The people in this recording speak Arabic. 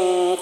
قدير